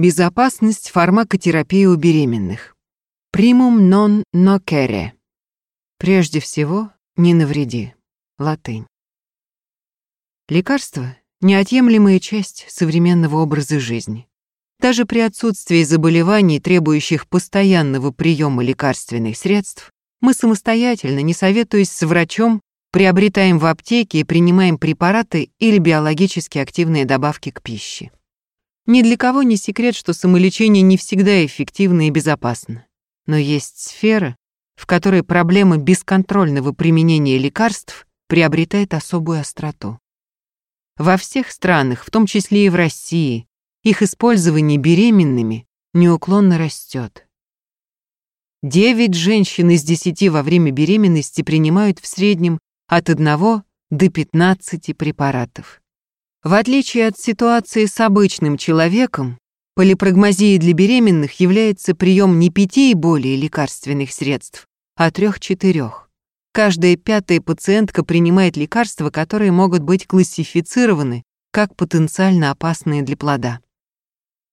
Безопасность фармакотерапии у беременных. Примум non nocere. Прежде всего, не навреди. Латынь. Лекарство — неотъемлемая часть современного образа жизни. Даже при отсутствии заболеваний, требующих постоянного приема лекарственных средств, мы самостоятельно, не советуясь с врачом, приобретаем в аптеке и принимаем препараты или биологически активные добавки к пище. Ни для кого не секрет, что самолечение не всегда эффективно и безопасно. Но есть сфера, в которой проблема бесконтрольного применения лекарств приобретает особую остроту. Во всех странах, в том числе и в России, их использование беременными неуклонно растет. Девять женщин из десяти во время беременности принимают в среднем от 1 до 15 препаратов. В отличие от ситуации с обычным человеком, полипрагмазией для беременных является прием не пяти и более лекарственных средств, а трех-четырех. Каждая пятая пациентка принимает лекарства, которые могут быть классифицированы как потенциально опасные для плода.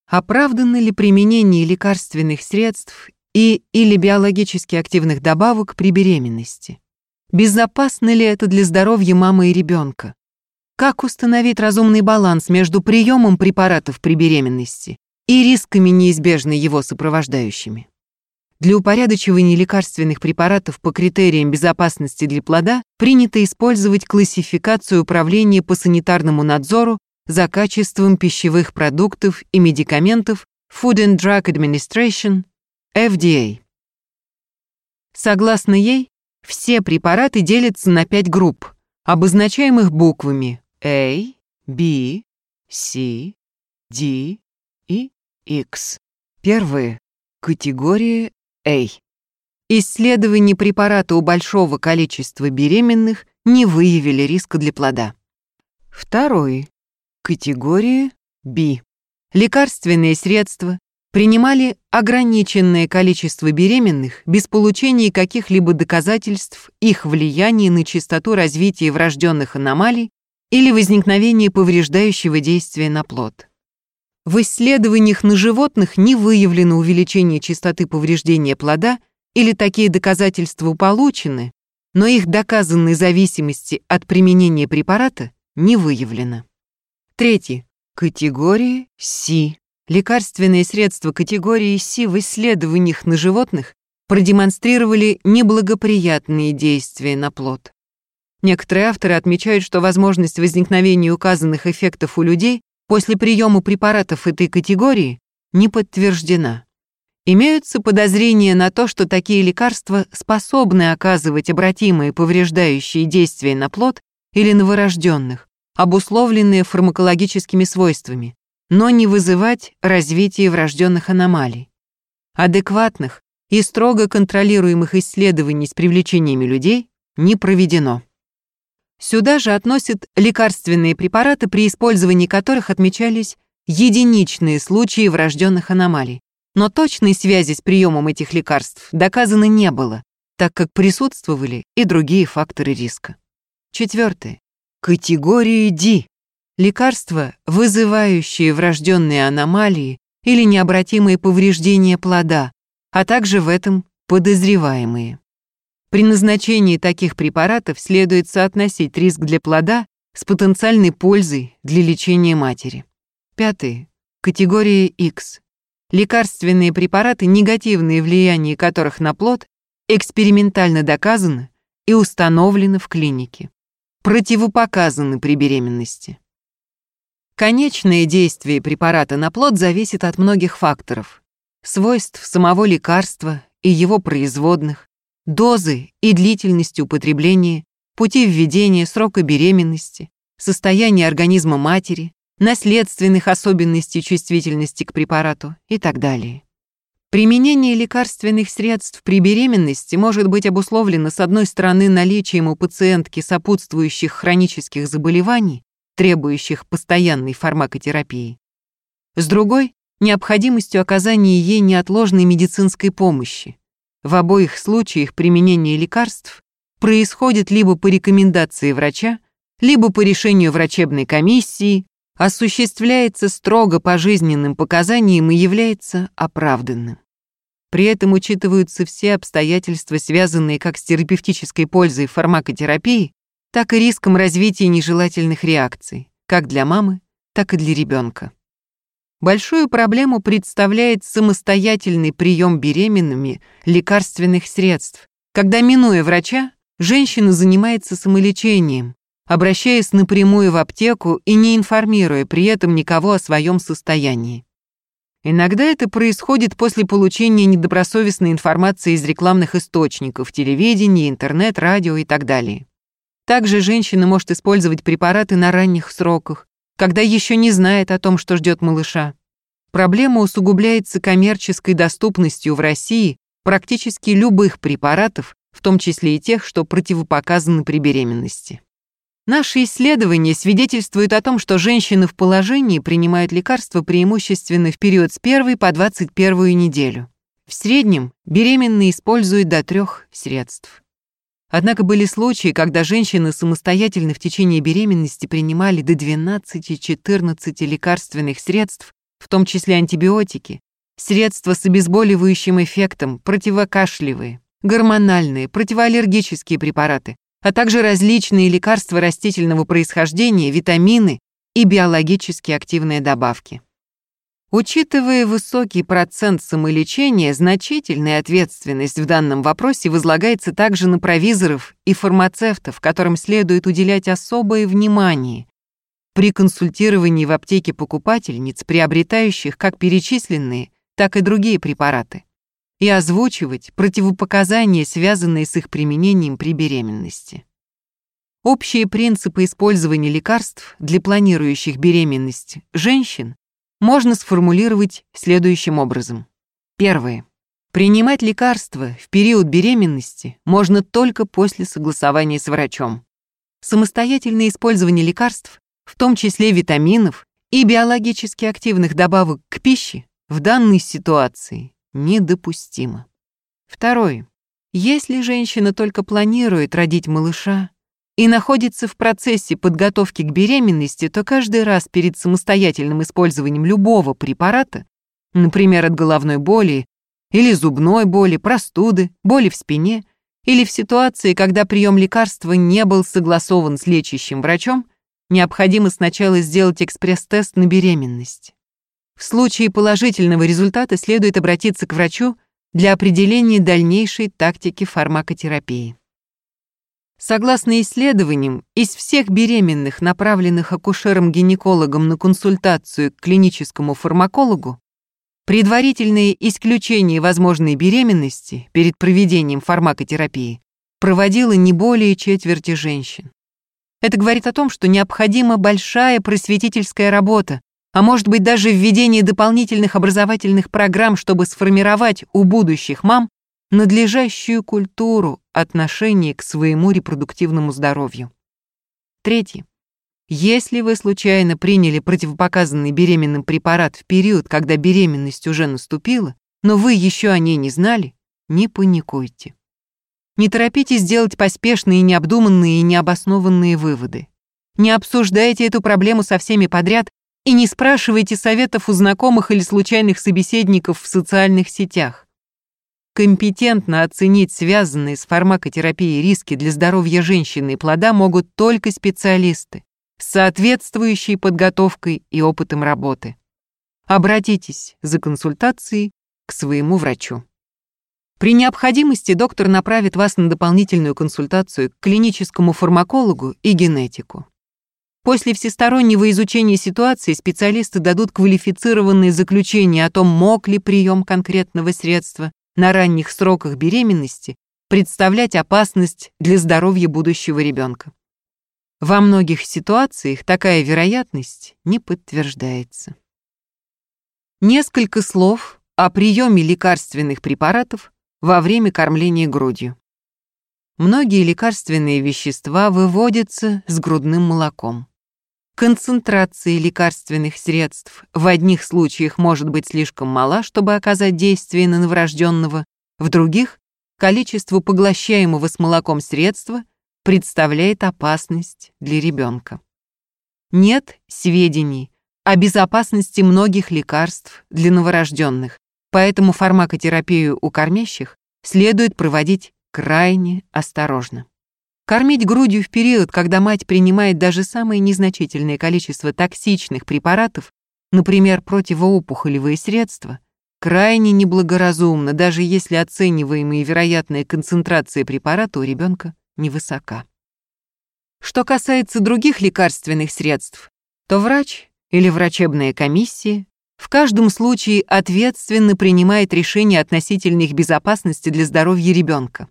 Оправдано ли применение лекарственных средств и или биологически активных добавок при беременности? Безопасно ли это для здоровья мамы и ребенка? Как установить разумный баланс между приемом препаратов при беременности и рисками, неизбежно его сопровождающими? Для упорядочивания лекарственных препаратов по критериям безопасности для плода принято использовать классификацию управления по санитарному надзору за качеством пищевых продуктов и медикаментов Food and Drug Administration, FDA. Согласно ей, все препараты делятся на пять групп, обозначаемых буквами A, B, C, D и X. Первые — категория A. Исследования препарата у большого количества беременных не выявили риска для плода. Второй Категория B. Лекарственные средства принимали ограниченное количество беременных без получения каких-либо доказательств их влияния на частоту развития врожденных аномалий или возникновения повреждающего действия на плод. В исследованиях на животных не выявлено увеличение частоты повреждения плода или такие доказательства получены, но их доказанной зависимости от применения препарата не выявлено. Третий. Категория С. Лекарственные средства категории С в исследованиях на животных продемонстрировали неблагоприятные действия на плод. Некоторые авторы отмечают, что возможность возникновения указанных эффектов у людей после приема препаратов этой категории не подтверждена. Имеются подозрения на то, что такие лекарства способны оказывать обратимые повреждающие действия на плод или новорожденных, обусловленные фармакологическими свойствами, но не вызывать развитие врожденных аномалий. Адекватных и строго контролируемых исследований с привлечениями людей не проведено. Сюда же относят лекарственные препараты, при использовании которых отмечались единичные случаи врожденных аномалий. Но точной связи с приемом этих лекарств доказано не было, так как присутствовали и другие факторы риска. Четвертое. Категории D. Лекарства, вызывающие врожденные аномалии или необратимые повреждения плода, а также в этом подозреваемые. При назначении таких препаратов следует соотносить риск для плода с потенциальной пользой для лечения матери. Пятое. Категория X. Лекарственные препараты, негативные влияние которых на плод, экспериментально доказано и установлено в клинике противопоказаны при беременности. Конечное действие препарата на плод зависит от многих факторов. Свойств самого лекарства и его производных, дозы и длительности употребления, пути введения, срока беременности, состояния организма матери, наследственных особенностей чувствительности к препарату и так далее. Применение лекарственных средств при беременности может быть обусловлено с одной стороны наличием у пациентки сопутствующих хронических заболеваний, требующих постоянной фармакотерапии, с другой — необходимостью оказания ей неотложной медицинской помощи. В обоих случаях применение лекарств происходит либо по рекомендации врача, либо по решению врачебной комиссии, осуществляется строго по жизненным показаниям и является оправданным. При этом учитываются все обстоятельства, связанные как с терапевтической пользой фармакотерапии, так и риском развития нежелательных реакций, как для мамы, так и для ребенка. Большую проблему представляет самостоятельный прием беременными лекарственных средств, когда, минуя врача, женщина занимается самолечением, обращаясь напрямую в аптеку и не информируя при этом никого о своем состоянии. Иногда это происходит после получения недобросовестной информации из рекламных источников, телевидения, интернет, радио и так далее. Также женщина может использовать препараты на ранних сроках, когда еще не знает о том, что ждет малыша. Проблема усугубляется коммерческой доступностью в России практически любых препаратов, в том числе и тех, что противопоказаны при беременности. Наши исследования свидетельствуют о том, что женщины в положении принимают лекарства преимущественно в период с 1 по 21 неделю. В среднем беременные используют до трех средств. Однако были случаи, когда женщины самостоятельно в течение беременности принимали до 12-14 лекарственных средств, в том числе антибиотики, средства с обезболивающим эффектом, противокашлевые, гормональные, противоаллергические препараты, а также различные лекарства растительного происхождения, витамины и биологически активные добавки. Учитывая высокий процент самолечения, значительная ответственность в данном вопросе возлагается также на провизоров и фармацевтов, которым следует уделять особое внимание при консультировании в аптеке покупательниц, приобретающих как перечисленные, так и другие препараты и озвучивать противопоказания, связанные с их применением при беременности. Общие принципы использования лекарств для планирующих беременность женщин можно сформулировать следующим образом. Первое. Принимать лекарства в период беременности можно только после согласования с врачом. Самостоятельное использование лекарств, в том числе витаминов и биологически активных добавок к пище, в данной ситуации недопустимо. Второе. Если женщина только планирует родить малыша и находится в процессе подготовки к беременности, то каждый раз перед самостоятельным использованием любого препарата, например, от головной боли или зубной боли, простуды, боли в спине, или в ситуации, когда прием лекарства не был согласован с лечащим врачом, необходимо сначала сделать экспресс-тест на беременность. В случае положительного результата следует обратиться к врачу для определения дальнейшей тактики фармакотерапии. Согласно исследованиям, из всех беременных, направленных акушером-гинекологом на консультацию к клиническому фармакологу, предварительное исключение возможной беременности перед проведением фармакотерапии проводило не более четверти женщин. Это говорит о том, что необходима большая просветительская работа, а может быть даже введение дополнительных образовательных программ, чтобы сформировать у будущих мам надлежащую культуру отношения к своему репродуктивному здоровью. Третье. Если вы случайно приняли противопоказанный беременным препарат в период, когда беременность уже наступила, но вы еще о ней не знали, не паникуйте. Не торопитесь делать поспешные, необдуманные и необоснованные выводы. Не обсуждайте эту проблему со всеми подряд и не спрашивайте советов у знакомых или случайных собеседников в социальных сетях. Компетентно оценить связанные с фармакотерапией риски для здоровья женщины и плода могут только специалисты с соответствующей подготовкой и опытом работы. Обратитесь за консультацией к своему врачу. При необходимости доктор направит вас на дополнительную консультацию к клиническому фармакологу и генетику. После всестороннего изучения ситуации специалисты дадут квалифицированные заключения о том, мог ли прием конкретного средства на ранних сроках беременности представлять опасность для здоровья будущего ребенка. Во многих ситуациях такая вероятность не подтверждается. Несколько слов о приеме лекарственных препаратов во время кормления грудью. Многие лекарственные вещества выводятся с грудным молоком. Концентрация лекарственных средств в одних случаях может быть слишком мала, чтобы оказать действие на новорожденного, в других количество поглощаемого с молоком средства представляет опасность для ребенка. Нет сведений о безопасности многих лекарств для новорожденных, поэтому фармакотерапию у кормящих следует проводить крайне осторожно. Кормить грудью в период, когда мать принимает даже самое незначительное количество токсичных препаратов, например, противоопухолевые средства, крайне неблагоразумно, даже если оцениваемая вероятная концентрация препарата у ребенка невысока. Что касается других лекарственных средств, то врач или врачебная комиссия в каждом случае ответственно принимает решение относительно их безопасности для здоровья ребенка.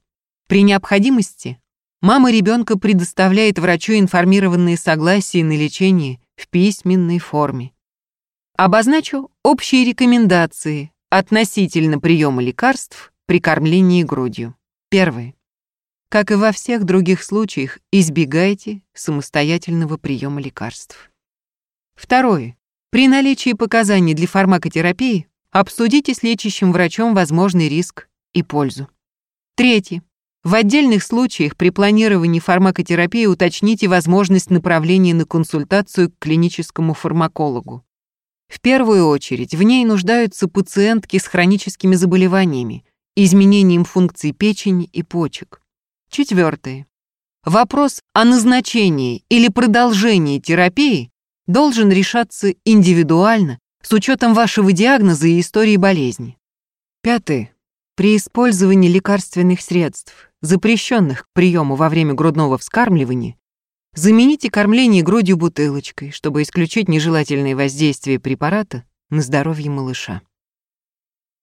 При необходимости мама ребенка предоставляет врачу информированные согласия на лечение в письменной форме. Обозначу общие рекомендации относительно приема лекарств при кормлении грудью. Первое. Как и во всех других случаях, избегайте самостоятельного приема лекарств. Второе. При наличии показаний для фармакотерапии обсудите с лечащим врачом возможный риск и пользу. Третье. В отдельных случаях при планировании фармакотерапии уточните возможность направления на консультацию к клиническому фармакологу. В первую очередь в ней нуждаются пациентки с хроническими заболеваниями, изменением функций печени и почек. Четвертое. Вопрос о назначении или продолжении терапии должен решаться индивидуально с учетом вашего диагноза и истории болезни. Пятое. При использовании лекарственных средств, запрещенных к приему во время грудного вскармливания, замените кормление грудью бутылочкой, чтобы исключить нежелательные воздействия препарата на здоровье малыша.